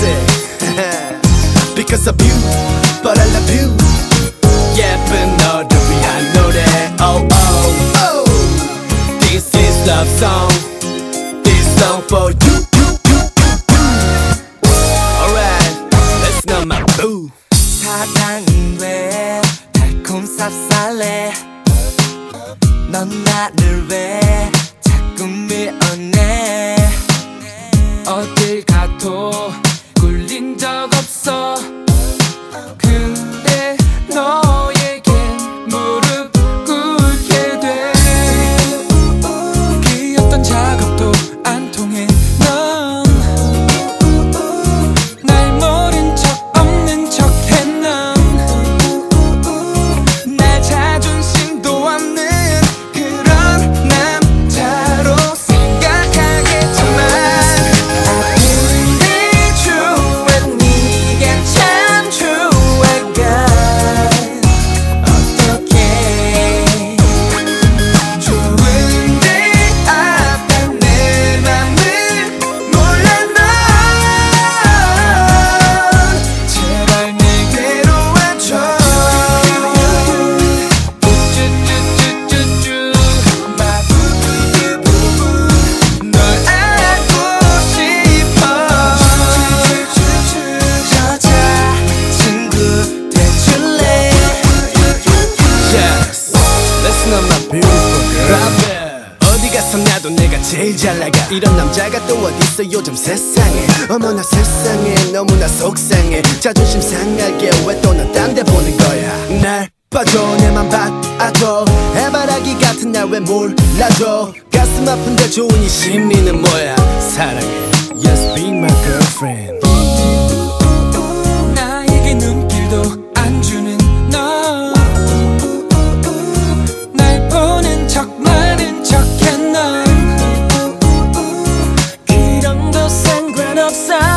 music Because of you, but I love you 예쁜 너를 위한 노래 Oh oh oh This is love song This song for you, you, you, you, you. Alright, let's know my boo 사랑은 왜 달콤 쌉쌀해 넌 나를 왜 My beautiful girl. 어디 가서 나도 내가 제일 잘 나가. 이런 남자가 또 어딨어? 요즘 세상에. 어머나 세상에 너무나 속상해. 자존심 상하게 왜 또 난 딴 데 보는 거야? 날 봐줘 내맘 받아줘. 해바라기 같은 날 왜 몰라줘? 가슴 아픈데 좋은 이 심리는 뭐야? 사랑해 в сад